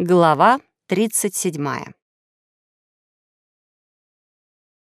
Глава 37.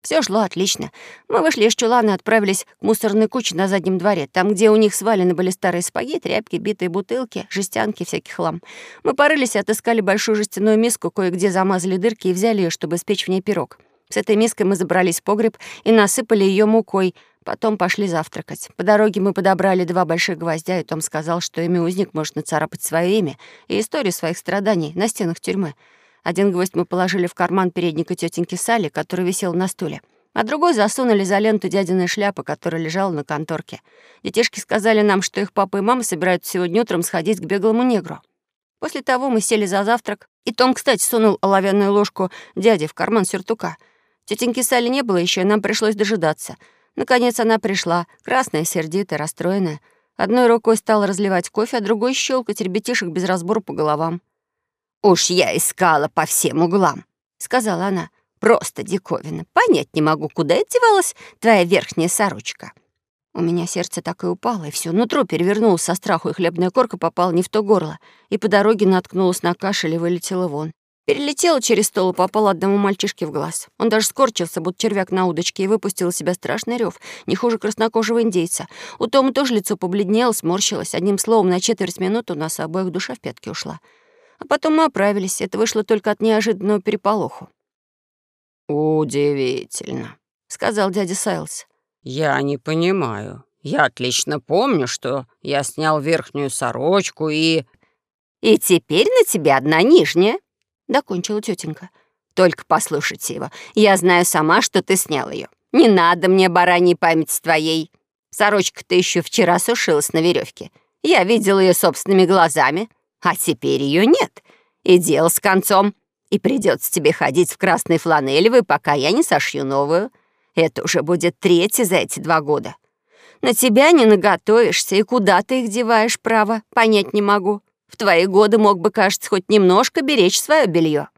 Все шло отлично. Мы вышли из чулана и отправились к мусорной куче на заднем дворе, там, где у них свалены были старые сапоги, тряпки, битые бутылки, жестянки, всякий хлам. Мы порылись и отыскали большую жестяную миску, кое-где замазали дырки и взяли ее, чтобы спечь в ней пирог. С этой миской мы забрались в погреб и насыпали ее мукой — Потом пошли завтракать. По дороге мы подобрали два больших гвоздя, и Том сказал, что ими узник может нацарапать свое имя и историю своих страданий на стенах тюрьмы. Один гвоздь мы положили в карман передника тетеньки Салли, который висел на стуле, а другой засунули за ленту дядиной шляпы, которая лежала на конторке. Детишки сказали нам, что их папа и мама собираются сегодня утром сходить к беглому негру. После того мы сели за завтрак, и Том, кстати, сунул оловянную ложку дяде в карман сюртука. Тетеньки Салли не было еще, и нам пришлось дожидаться — Наконец она пришла, красная, сердитая, расстроенная. Одной рукой стала разливать кофе, а другой щелкать ребятишек без разбора по головам. «Уж я искала по всем углам», — сказала она. «Просто диковина. Понять не могу, куда девалась твоя верхняя сорочка». У меня сердце так и упало, и все нутро перевернулось со страху, и хлебная корка попала не в то горло, и по дороге наткнулась на кашель и вылетела вон. Перелетела через стол и попала одному мальчишке в глаз. Он даже скорчился, будто червяк на удочке, и выпустил из себя страшный рев, не хуже краснокожего индейца. У Тома тоже лицо побледнело, сморщилось. Одним словом, на четверть минуты у нас обоих душа в пятки ушла. А потом мы оправились. Это вышло только от неожиданного переполоху. «Удивительно», — сказал дядя Сайлз. «Я не понимаю. Я отлично помню, что я снял верхнюю сорочку и...» «И теперь на тебе одна нижняя», докончила тетенька. «Только послушайте его. Я знаю сама, что ты снял ее. Не надо мне бараньей памяти твоей. Сорочка-то еще вчера сушилась на веревке. Я видел ее собственными глазами, а теперь ее нет. И дело с концом. И придется тебе ходить в красной фланелевой, пока я не сошью новую. Это уже будет третья за эти два года. На тебя не наготовишься, и куда ты их деваешь, право, понять не могу. В твои годы мог бы, кажется, хоть немножко беречь свое белье.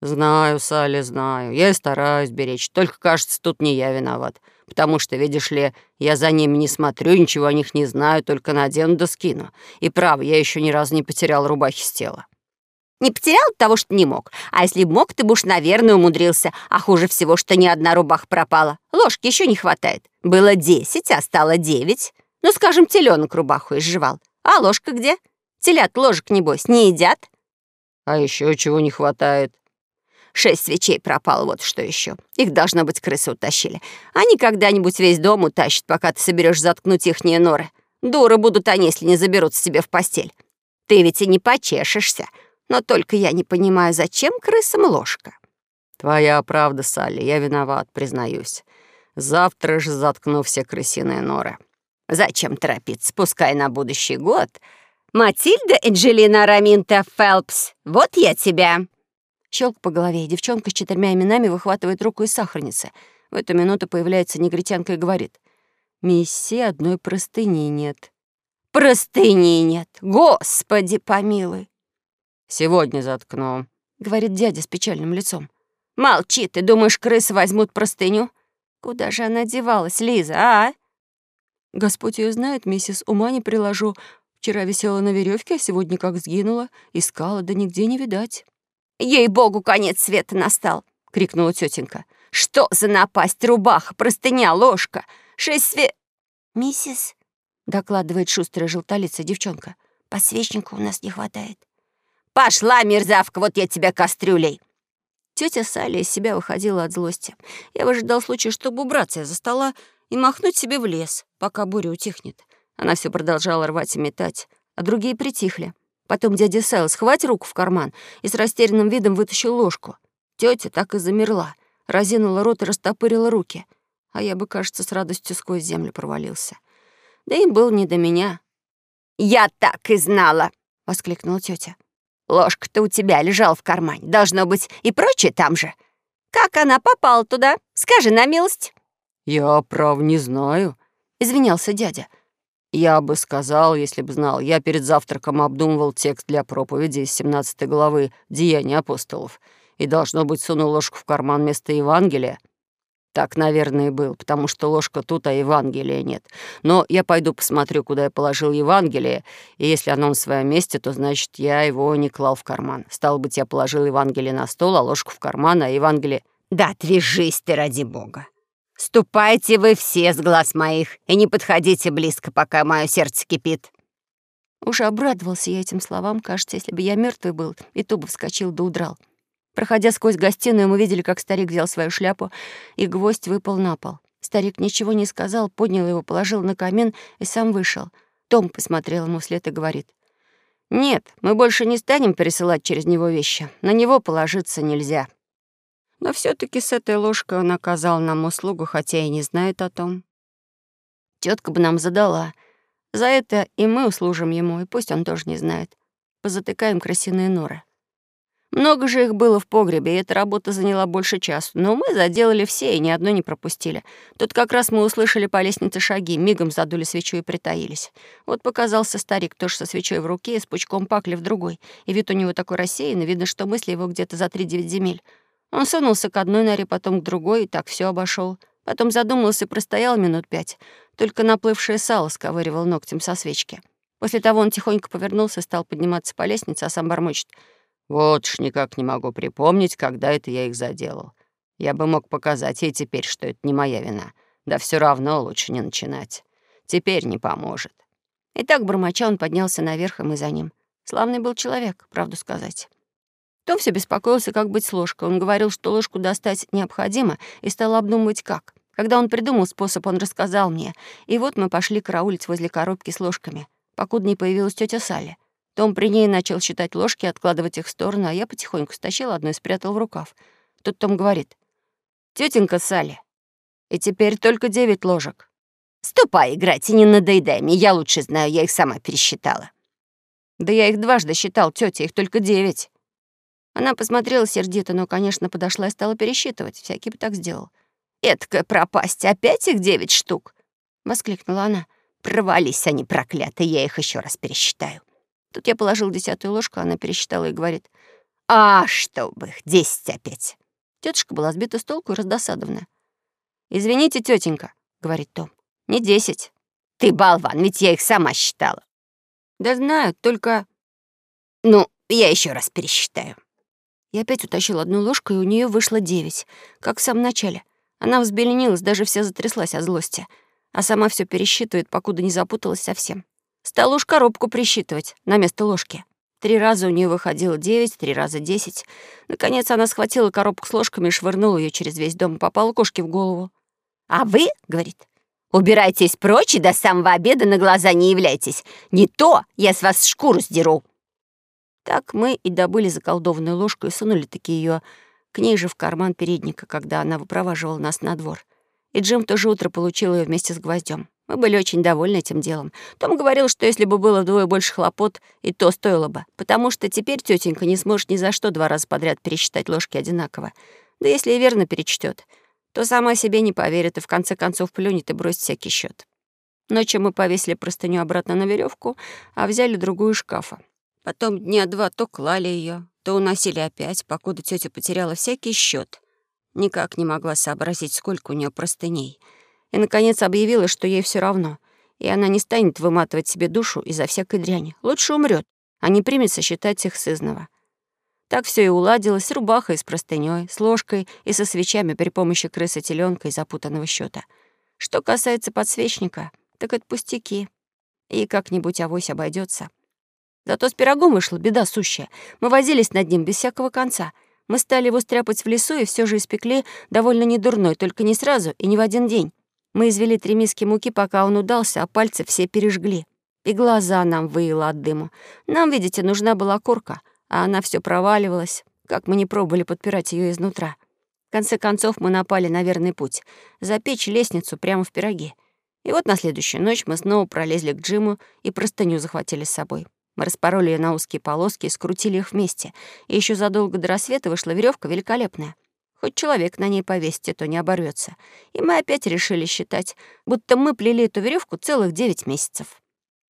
Знаю, Салли, знаю. Я и стараюсь беречь. Только, кажется, тут не я виноват. Потому что, видишь ли, я за ними не смотрю, ничего о них не знаю, только надену да скину. И право, я еще ни разу не потерял рубахи с тела. Не потерял от того, что не мог. А если мог, ты бы уж, наверное, умудрился. А хуже всего, что ни одна рубаха пропала. Ложки еще не хватает. Было десять, а стало девять. Ну, скажем, теленок рубаху изживал. А ложка где? Телят ложек, небось, не едят? А еще чего не хватает? Шесть свечей пропало, вот что еще. Их, должно быть, крысы утащили. Они когда-нибудь весь дом утащат, пока ты соберешь заткнуть ихние норы. Дуры будут они, если не заберутся себе в постель. Ты ведь и не почешешься. Но только я не понимаю, зачем крысам ложка? Твоя правда, Салли, я виноват, признаюсь. Завтра же заткну все крысиные норы. Зачем торопиться? Пускай на будущий год «Матильда Энджелина Раминта Фелпс, вот я тебя!» Щелк по голове, девчонка с четырьмя именами выхватывает руку из сахарницы. В эту минуту появляется негритянка и говорит. «Мисси, одной простыни нет». «Простыни нет! Господи помилуй!» «Сегодня заткну», — говорит дядя с печальным лицом. «Молчи, ты думаешь, крысы возьмут простыню? Куда же она девалась, Лиза, а?» «Господь ее знает, миссис, ума не приложу. Вчера висела на веревке, а сегодня как сгинула. Искала, да нигде не видать. «Ей-богу, конец света настал!» — крикнула тетенька. «Что за напасть? Рубаха, простыня, ложка! Шесть све...» «Миссис», — докладывает шустрая желтолицая девчонка, «подсвечника у нас не хватает». «Пошла, мерзавка, вот я тебя кастрюлей!» Тетя Салли из себя выходила от злости. Я выжидал случая, чтобы убраться из-за стола и махнуть себе в лес, пока буря утихнет. Она все продолжала рвать и метать, а другие притихли. Потом дядя Сэл схватил руку в карман и с растерянным видом вытащил ложку. Тетя так и замерла, разинула рот и растопырила руки. А я бы, кажется, с радостью сквозь землю провалился. Да им было не до меня. «Я так и знала!» — воскликнула тетя. «Ложка-то у тебя лежала в кармане. Должно быть и прочее там же. Как она попала туда? Скажи на милость». «Я, прав, не знаю», — извинялся дядя. Я бы сказал, если бы знал. Я перед завтраком обдумывал текст для проповеди из 17 главы «Деяния апостолов» и, должно быть, сунул ложку в карман вместо Евангелия. Так, наверное, и был, потому что ложка тут, а Евангелия нет. Но я пойду посмотрю, куда я положил Евангелие, и если оно на своем месте, то значит, я его не клал в карман. Стало быть, я положил Евангелие на стол, а ложку в карман, а Евангелие... Да отвяжись ты, ради бога. Ступайте вы все с глаз моих и не подходите близко, пока мое сердце кипит. Уж обрадовался я этим словам, кажется, если бы я мертвый был, и то бы вскочил да удрал. Проходя сквозь гостиную, мы видели, как старик взял свою шляпу, и гвоздь выпал на пол. Старик ничего не сказал, поднял его, положил на камин и сам вышел. Том посмотрел ему вслед и говорит. «Нет, мы больше не станем пересылать через него вещи. На него положиться нельзя». Но все таки с этой ложкой он оказал нам услугу, хотя и не знает о том. Тетка бы нам задала. За это и мы услужим ему, и пусть он тоже не знает. Позатыкаем крысиные норы. Много же их было в погребе, и эта работа заняла больше часу. Но мы заделали все и ни одной не пропустили. Тут как раз мы услышали по лестнице шаги, мигом задули свечу и притаились. Вот показался старик, тоже со свечой в руке и с пучком пакли в другой. И вид у него такой рассеянный, видно, что мысли его где-то за три-девять земель. Он сунулся к одной норе, потом к другой, и так все обошел. Потом задумался и простоял минут пять. Только наплывшее сало сковыривал ногтем со свечки. После того он тихонько повернулся и стал подниматься по лестнице, а сам бормочет — вот ж никак не могу припомнить, когда это я их заделал. Я бы мог показать ей теперь, что это не моя вина. Да все равно лучше не начинать. Теперь не поможет. И так бормоча он поднялся наверх, и мы за ним. Славный был человек, правду сказать. Том все беспокоился, как быть с ложкой. Он говорил, что ложку достать необходимо, и стал обдумывать, как. Когда он придумал способ, он рассказал мне. И вот мы пошли караулить возле коробки с ложками, покуда не появилась тетя Салли. Том при ней начал считать ложки, откладывать их в сторону, а я потихоньку стащил одну и спрятал в рукав. Тут Том говорит. «Тётенька Салли, и теперь только девять ложек». «Ступай играть и не надоедай мне, я лучше знаю, я их сама пересчитала». «Да я их дважды считал, тётя, их только девять». Она посмотрела сердито, но, конечно, подошла и стала пересчитывать. Всякий бы так сделал. «Эткая пропасть, опять их девять штук!» — воскликнула она. «Провались они, проклятые, я их еще раз пересчитаю». Тут я положил десятую ложку, она пересчитала и говорит. «А, чтобы их, десять опять!» Тетушка была сбита с толку и раздосадованная. «Извините, тетенька, говорит Том, — «не десять». «Ты болван, ведь я их сама считала». «Да знаю, только...» «Ну, я еще раз пересчитаю». Я опять утащил одну ложку, и у нее вышло девять, как в самом начале. Она взбеленилась, даже вся затряслась от злости, а сама все пересчитывает, покуда не запуталась совсем. Стала уж коробку присчитывать на место ложки. Три раза у нее выходило девять, три раза десять. Наконец она схватила коробку с ложками и швырнула ее через весь дом, попала кошке в голову. «А вы, — говорит, — убирайтесь прочь и до самого обеда на глаза не являйтесь. Не то я с вас шкуру сдеру». Так мы и добыли заколдованную ложку и сунули таки ее к ней же в карман передника, когда она выпроваживала нас на двор. И Джим тоже утро получил ее вместе с гвоздем. Мы были очень довольны этим делом. Том говорил, что если бы было вдвое больше хлопот, и то стоило бы, потому что теперь тетенька не сможет ни за что два раза подряд пересчитать ложки одинаково. Да если и верно перечтет, то сама себе не поверит и в конце концов плюнет и бросит всякий счет. Ночью мы повесили простыню обратно на веревку, а взяли другую из шкафа. Потом дня два то клали ее, то уносили опять, покуда тетя потеряла всякий счет. Никак не могла сообразить, сколько у нее простыней — и, наконец, объявила, что ей все равно, и она не станет выматывать себе душу из-за всякой дряни. Лучше умрет, а не примется считать их сызного. Так все и уладилось с рубахой, с простыней, с ложкой и со свечами при помощи крысы теленка и запутанного счета. Что касается подсвечника, так это пустяки. И как-нибудь авось обойдется. Зато с пирогом вышла беда сущая. Мы возились над ним без всякого конца. Мы стали его стряпать в лесу и все же испекли довольно недурной, только не сразу и не в один день. Мы извели три миски муки, пока он удался, а пальцы все пережгли. И глаза нам выило от дыму. Нам, видите, нужна была курка, а она все проваливалась, как мы не пробовали подпирать ее изнутра. В конце концов мы напали на верный путь — запечь лестницу прямо в пироге. И вот на следующую ночь мы снова пролезли к Джиму и простыню захватили с собой. Мы распороли ее на узкие полоски и скрутили их вместе. И еще задолго до рассвета вышла веревка великолепная. Хоть человек на ней повесить, то не оборвется. И мы опять решили считать, будто мы плели эту веревку целых девять месяцев.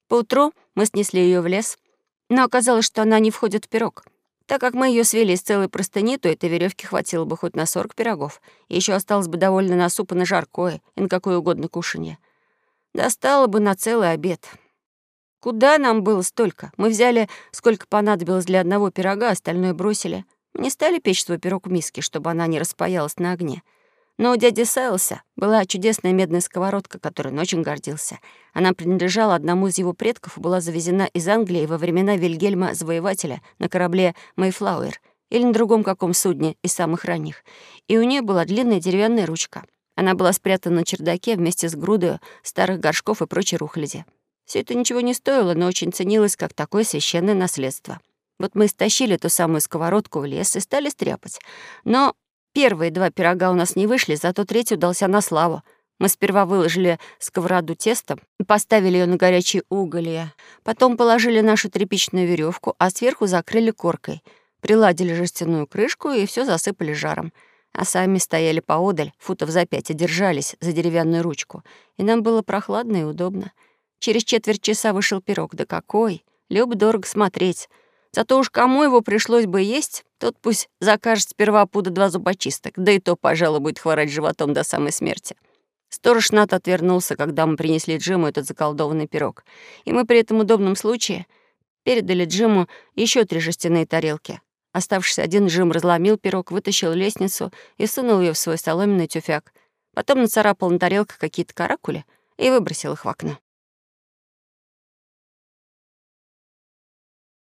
Поутру мы снесли ее в лес, но оказалось, что она не входит в пирог. Так как мы ее свели из целой простыни, то этой веревки хватило бы хоть на 40 пирогов. И еще осталось бы довольно на суп и на жаркое, и на какое угодно кушанье. Достало бы на целый обед. Куда нам было столько? Мы взяли, сколько понадобилось для одного пирога, остальное бросили. Мы не стали печь свой пирог в миске, чтобы она не распаялась на огне. Но у дяди Сайлса была чудесная медная сковородка, которой он очень гордился. Она принадлежала одному из его предков и была завезена из Англии во времена Вильгельма Завоевателя на корабле «Мэйфлауэр» или на другом каком судне из самых ранних. И у нее была длинная деревянная ручка. Она была спрятана на чердаке вместе с грудой старых горшков и прочей рухляди. Все это ничего не стоило, но очень ценилось как такое священное наследство. Вот мы стащили ту самую сковородку в лес и стали стряпать. Но Первые два пирога у нас не вышли, зато третий удался на славу. Мы сперва выложили сковороду тестом и поставили ее на горячие уголья. Потом положили нашу тряпичную веревку, а сверху закрыли коркой. Приладили жестяную крышку и все засыпали жаром. А сами стояли поодаль, футов за пять, и держались за деревянную ручку. И нам было прохладно и удобно. Через четверть часа вышел пирог. Да какой! Люб-дорого смотреть. Зато уж кому его пришлось бы есть, тот пусть закажет сперва пуда два зубочисток, да и то, пожалуй, будет хворать животом до самой смерти. Сторож Нат отвернулся, когда мы принесли Джиму этот заколдованный пирог. И мы при этом удобном случае передали Джиму еще три жестяные тарелки. Оставшись один, Джим разломил пирог, вытащил лестницу и сунул ее в свой соломенный тюфяк. Потом нацарапал на тарелках какие-то каракули и выбросил их в окно.